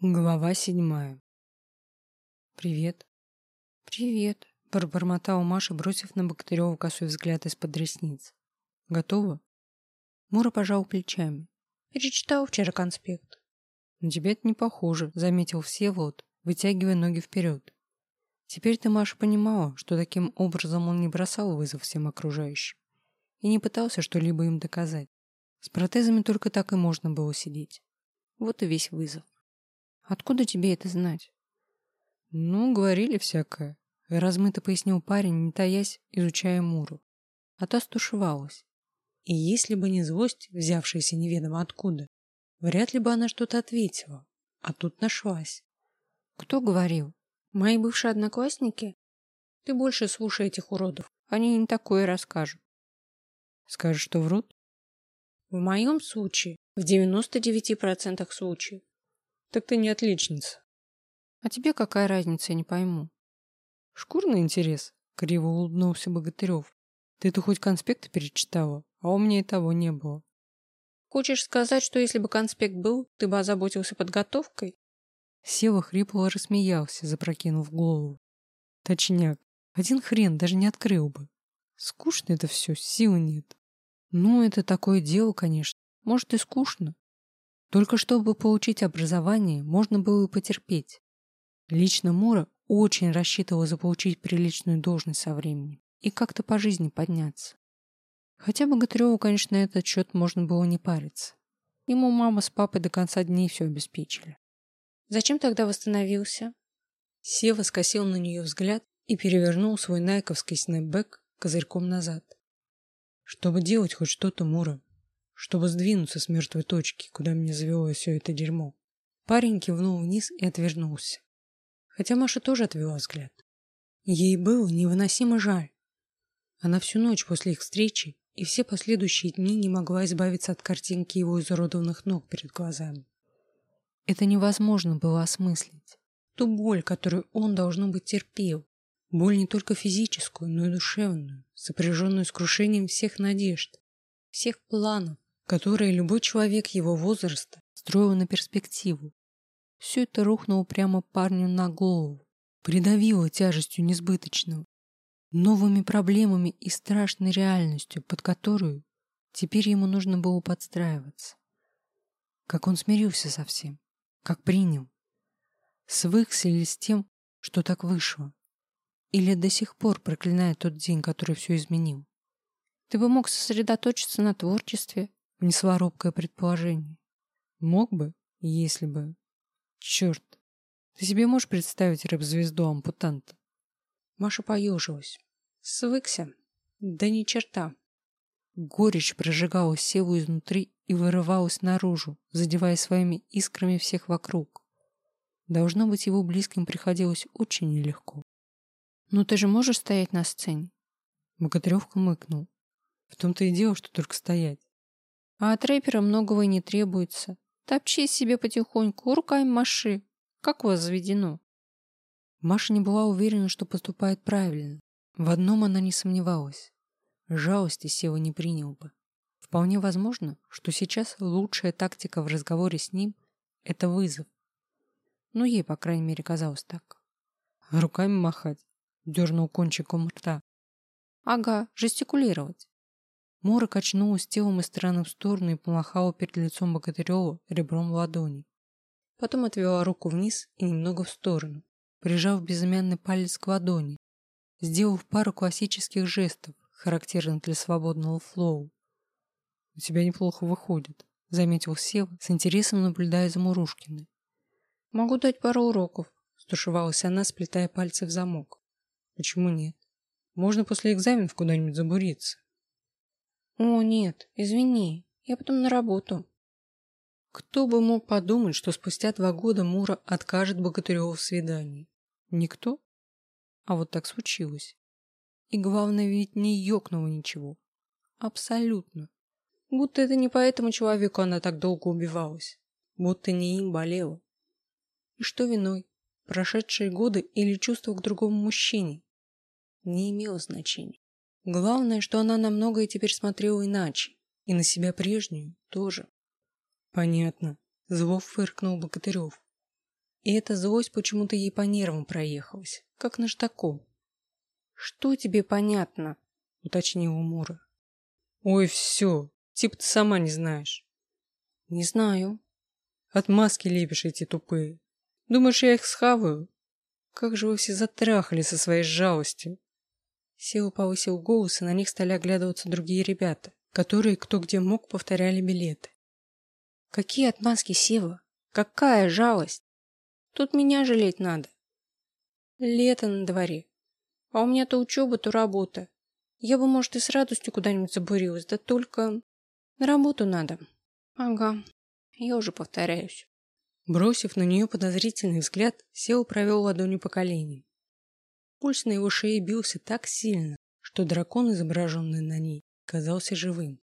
Глава седьмая. «Привет». «Привет», — пробормотала Маша, бросив на Богатырева косой взгляд из-под ресниц. «Готова?» Мура пожал плечами. «Перечитал вчера конспект». «На тебя это не похоже», — заметил Всеволод, вытягивая ноги вперед. Теперь ты, Маша, понимала, что таким образом он не бросал вызов всем окружающим и не пытался что-либо им доказать. С протезами только так и можно было сидеть. Вот и весь вызов. Откуда тебе это знать? Ну, говорили всякое. Размыто пояснил парень, не таясь, изучая Муру. А та стушевалась. И если бы не злость, взявшаяся неведомо откуда, вряд ли бы она что-то ответила. А тут нашлась. Кто говорил? Мои бывшие одноклассники? Ты больше слушай этих уродов. Они не такое расскажут. Скажешь, что врут? В моем случае, в 99% случаев, так ты не отличница. А тебе какая разница, я не пойму. Шкурный интерес, криво улыбнулся Богатырев. Ты-то хоть конспекты перечитала, а у меня и того не было. Хочешь сказать, что если бы конспект был, ты бы озаботился подготовкой? Сева хрипло рассмеялся, запрокинув голову. Точняк, один хрен даже не открыл бы. Скучно это все, сил нет. Ну, это такое дело, конечно. Может и скучно, только чтобы получить образование, можно было и потерпеть. Лично Мура очень рассчитывала заполучить приличную должность со временем и как-то по жизни подняться. Хотя Богатыреву, конечно, на этот счет можно было не париться. Ему мама с папой до конца дней все обеспечили. Зачем тогда восстановился? Сева скосил на нее взгляд и перевернул свой найковский снэпбэк козырьком назад. Чтобы делать хоть что-то, Мура, чтобы сдвинуться с мертвой точки, куда меня завело все это дерьмо. Парень кивнул вниз и отвернулся. Хотя Маша тоже отвела взгляд. Ей было невыносимо жаль. Она всю ночь после их встречи и все последующие дни не могла избавиться от картинки его изуродованных ног перед глазами. Это невозможно было осмыслить. Ту боль, которую он, должно быть, терпел. Боль не только физическую, но и душевную, сопряженную с крушением всех надежд, всех планов, которые любой человек его возраста строил на перспективу. Все это рухнуло прямо парню на голову, придавило тяжестью несбыточного, новыми проблемами и страшной реальностью, под которую теперь ему нужно было подстраиваться. Как он смирился со всем, как принял. Свыкся ли с тем, что так вышло? Или до сих пор проклинает тот день, который все изменил? Ты бы мог сосредоточиться на творчестве, внесла предположение. Мог бы, если бы. Черт, ты себе можешь представить рэп-звезду ампутанта? Маша поежилась. Свыкся. Да ни черта. Горечь прожигала Севу изнутри и вырывалась наружу, задевая своими искрами всех вокруг. Должно быть, его близким приходилось очень нелегко. «Ну ты же можешь стоять на сцене?» Богатырев мыкнул. В том-то и дело, что только стоять. А от рэпера многого и не требуется. Топчи себе потихоньку, руками маши. Как у вас заведено? Маша не была уверена, что поступает правильно. В одном она не сомневалась. Жалости Сева не принял бы. Вполне возможно, что сейчас лучшая тактика в разговоре с ним – это вызов. Ну, ей, по крайней мере, казалось так. Руками махать, дернул кончиком рта. Ага, жестикулировать. Мора качнулась телом из стороны в сторону и помахала перед лицом Богатырева ребром ладони. Потом отвела руку вниз и немного в сторону, прижав безымянный палец к ладони, сделав пару классических жестов, характерных для свободного флоу. «У тебя неплохо выходит», — заметил Сева, с интересом наблюдая за Мурушкиной. «Могу дать пару уроков», — стушевалась она, сплетая пальцы в замок. «Почему нет? Можно после экзаменов куда-нибудь забуриться». «О, нет, извини, я потом на работу». Кто бы мог подумать, что спустя два года Мура откажет Богатыреву в свидании? Никто? А вот так случилось. И главное, ведь не ёкнуло ничего. Абсолютно. Будто это не по этому человеку она так долго убивалась. Будто не им болела. И что виной? Прошедшие годы или чувство к другому мужчине? Не имело значения. Главное, что она на многое теперь смотрела иначе. И на себя прежнюю тоже. Понятно. Зло фыркнул Богатырев. И эта злость почему-то ей по нервам проехалась, как наждаком. «Что тебе понятно?» — уточнила Мура. «Ой, все, типа ты сама не знаешь». «Не знаю». «Отмазки лепишь эти тупые. Думаешь, я их схаваю? Как же вы все затрахали со своей жалостью!» Сева повысил голос, и на них стали оглядываться другие ребята, которые кто где мог повторяли билеты. «Какие отмазки, Сева? Какая жалость? Тут меня жалеть надо. Лето на дворе. А у меня то учеба, то работа. Я бы, может, и с радостью куда-нибудь забурилась, да только на работу надо. Ага, я уже повторяюсь. Бросив на нее подозрительный взгляд, Сева провел ладонью по коленям. Пульс на его шее бился так сильно, что дракон, изображенный на ней, казался живым.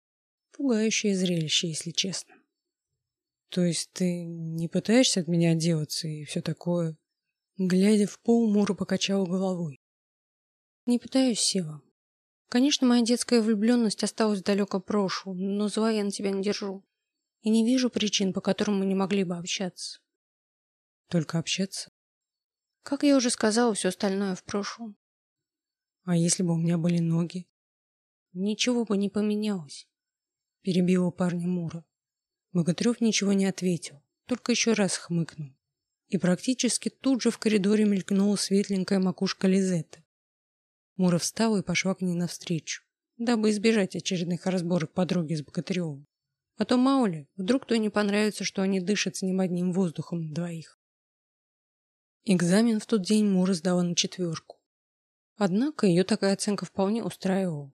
Пугающее зрелище, если честно. То есть ты не пытаешься от меня отделаться и все такое? Глядя в пол, Мура покачала головой. Не пытаюсь, Сева. Конечно, моя детская влюбленность осталась в далеком прошлом, но зла я на тебя не держу. И не вижу причин, по которым мы не могли бы общаться. Только общаться? Как я уже сказала, все остальное в прошлом. А если бы у меня были ноги? Ничего бы не поменялось. Перебила парня Мура. Богатырев ничего не ответил, только еще раз хмыкнул. И практически тут же в коридоре мелькнула светленькая макушка Лизетты. Мура встала и пошла к ней навстречу, дабы избежать очередных разборок подруги с Богатыревым. А то, мало ли, вдруг то не понравится, что они дышат с ним одним воздухом двоих. Экзамен в тот день Мура сдала на четверку. Однако ее такая оценка вполне устраивала.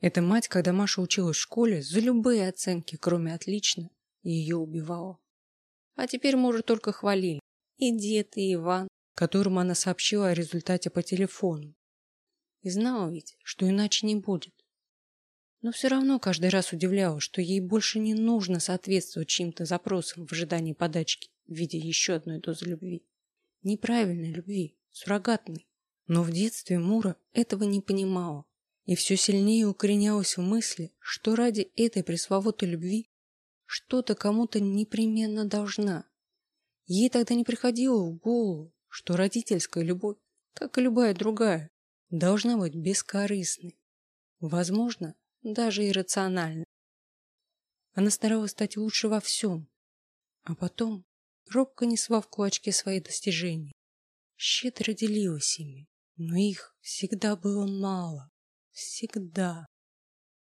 Эта мать, когда Маша училась в школе, за любые оценки, кроме «отлично», ее убивала. А теперь Мужа только хвалили. И дед, и Иван, которому она сообщила о результате по телефону. И знала ведь, что иначе не будет. Но все равно каждый раз удивляла, что ей больше не нужно соответствовать чьим-то запросам в ожидании подачки в виде еще одной дозы любви неправильной любви, суррогатной. Но в детстве Мура этого не понимала и все сильнее укоренялась в мысли, что ради этой пресловутой любви что-то кому-то непременно должна. Ей тогда не приходило в голову, что родительская любовь, как и любая другая, должна быть бескорыстной, возможно, даже иррациональной. Она старалась стать лучше во всем, а потом робко несла в кулачке свои достижения. Щедро делилась ими, но их всегда было мало. Всегда.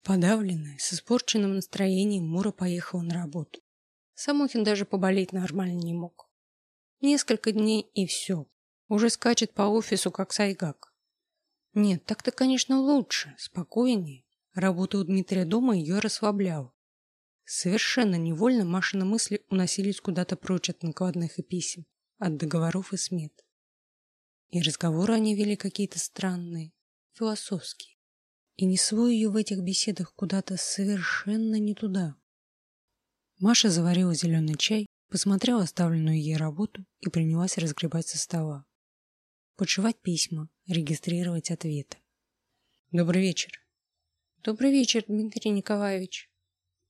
Подавленная, с испорченным настроением, Мура поехала на работу. Самохин даже поболеть нормально не мог. Несколько дней и все. Уже скачет по офису, как сайгак. Нет, так-то, конечно, лучше, спокойнее. Работа у Дмитрия дома ее расслабляла. Совершенно невольно Машины мысли уносились куда-то прочь от накладных и писем, от договоров и смет. И разговоры они вели какие-то странные, философские. И несло ее в этих беседах куда-то совершенно не туда. Маша заварила зеленый чай, посмотрела оставленную ей работу и принялась разгребать со стола. Подшивать письма, регистрировать ответы. Добрый вечер. Добрый вечер, Дмитрий Николаевич.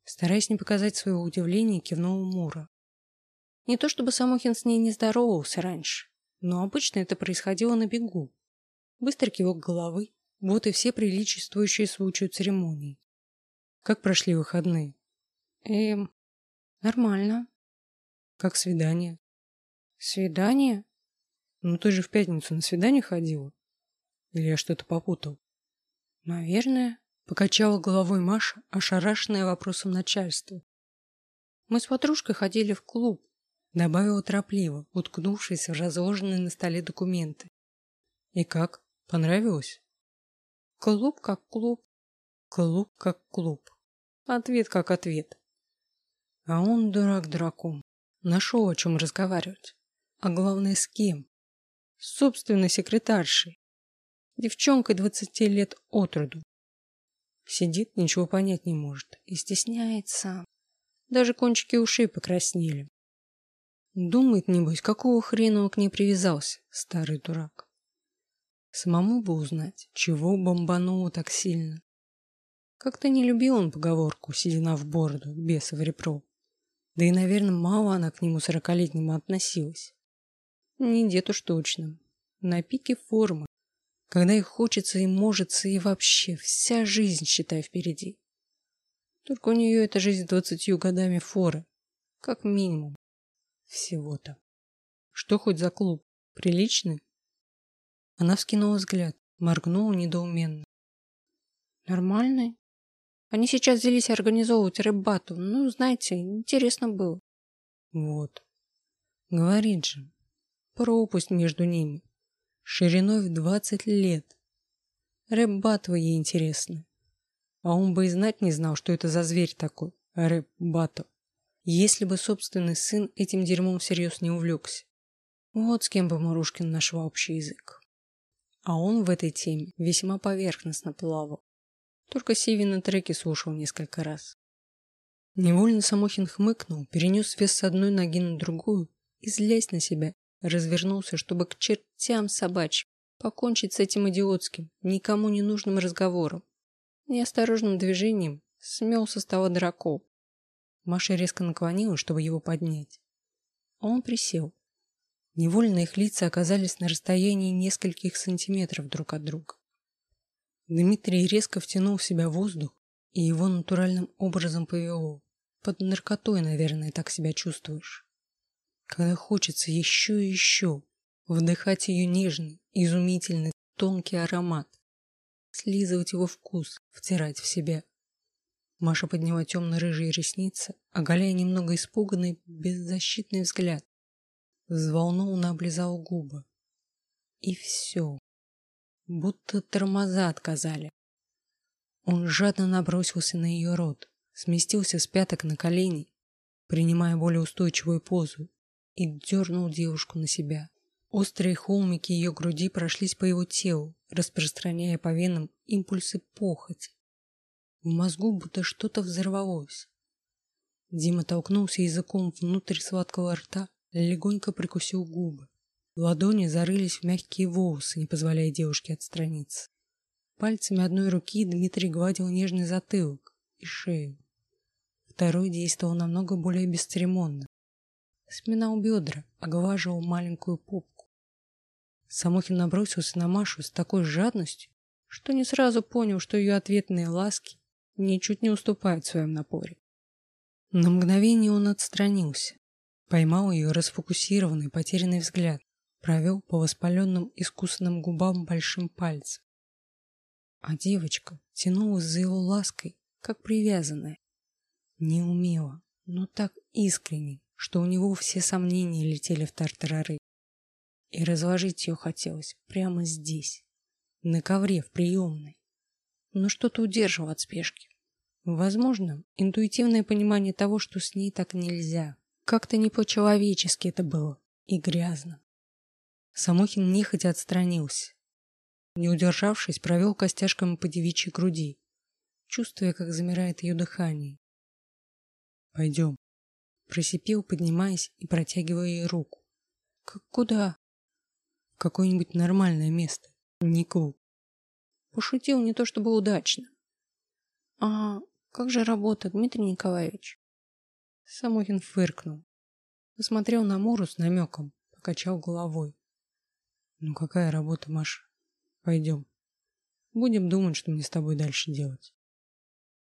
Стараясь не показать своего удивления, кивнула Мура. Не то чтобы Самохин с ней не здоровался раньше, но обычно это происходило на бегу. Быстро кивок головы, вот и все приличествующие случаю церемонии. Как прошли выходные? Эм, нормально. Как свидание? Свидание? Ну ты же в пятницу на свидание ходила? Или я что-то попутал? Наверное. Покачала головой Маша, ошарашенная вопросом начальства. Мы с подружкой ходили в клуб, добавила торопливо, уткнувшись в разложенные на столе документы. И как? Понравилось? Клуб как клуб. Клуб как клуб. Ответ как ответ. А он дурак дураком. Нашел о чем разговаривать. А главное, с кем? С собственной секретаршей. Девчонкой двадцати лет от роду. Сидит, ничего понять не может и стесняется. Даже кончики ушей покраснели. Думает, небось, какого хрена он к ней привязался, старый дурак. Самому бы узнать, чего бомбануло так сильно. Как-то не любил он поговорку «седина в бороду, беса в репро». Да и, наверное, мало она к нему сорокалетнему относилась. Не дед уж точно. На пике формы. Когда их хочется и может, и вообще вся жизнь, считай, впереди. Только у нее эта жизнь двадцатью годами форы. Как минимум. Всего-то. Что хоть за клуб? Приличный? Она вскинула взгляд, моргнула недоуменно. Нормальный. Они сейчас взялись организовывать рэп-батл. Ну, знаете, интересно было. Вот. Говорит же. Пропасть между ними. Шириной в двадцать лет. Рэп-батлы ей интересны. А он бы и знать не знал, что это за зверь такой. Рэп-батл. Если бы собственный сын этим дерьмом всерьез не увлекся. Вот с кем бы Марушкин нашла общий язык. А он в этой теме весьма поверхностно плавал. Только Сиви на треке слушал несколько раз. Невольно Самохин хмыкнул, перенес вес с одной ноги на другую и, злясь на себя, развернулся, чтобы к чертям собачьим покончить с этим идиотским, никому не нужным разговором. Неосторожным движением смел со стола дракол. Маша резко наклонилась, чтобы его поднять. Он присел. Невольно их лица оказались на расстоянии нескольких сантиметров друг от друга. Дмитрий резко втянул в себя воздух, и его натуральным образом повело. Под наркотой, наверное, так себя чувствуешь. Когда хочется еще и еще вдыхать ее нежный, изумительный, тонкий аромат, слизывать его вкус, втирать в себя. Маша подняла темно-рыжие ресницы, оголяя немного испуганный, беззащитный взгляд. Взволнованно облизала губы. И все будто тормоза отказали. Он жадно набросился на ее рот, сместился с пяток на колени, принимая более устойчивую позу, и дернул девушку на себя. Острые холмики ее груди прошлись по его телу, распространяя по венам импульсы похоти. В мозгу будто что-то взорвалось. Дима толкнулся языком внутрь сладкого рта, легонько прикусил губы. Ладони зарылись в мягкие волосы, не позволяя девушке отстраниться. Пальцами одной руки Дмитрий гладил нежный затылок и шею. Второй действовал намного более бесцеремонно. Сминал бедра, оглаживал маленькую попку. Самохин набросился на Машу с такой жадностью, что не сразу понял, что ее ответные ласки ничуть не уступают в своем напоре. На мгновение он отстранился, поймал ее расфокусированный, потерянный взгляд провел по воспаленным искусанным губам большим пальцем. А девочка тянулась за его лаской, как привязанная. Не умела, но так искренне, что у него все сомнения летели в тартарары. И разложить ее хотелось прямо здесь, на ковре в приемной. Но что-то удерживало от спешки. Возможно, интуитивное понимание того, что с ней так нельзя. Как-то не по-человечески это было и грязно. Самохин нехотя отстранился. Не удержавшись, провел костяшками по девичьей груди, чувствуя, как замирает ее дыхание. «Пойдем», — просипел, поднимаясь и протягивая ей руку. «Как куда?» «В какое-нибудь нормальное место, не клуб». Пошутил не то чтобы удачно. «А как же работа, Дмитрий Николаевич?» Самохин фыркнул. Посмотрел на Муру с намеком, покачал головой. Ну какая работа, Маша? Пойдем. Будем думать, что мне с тобой дальше делать.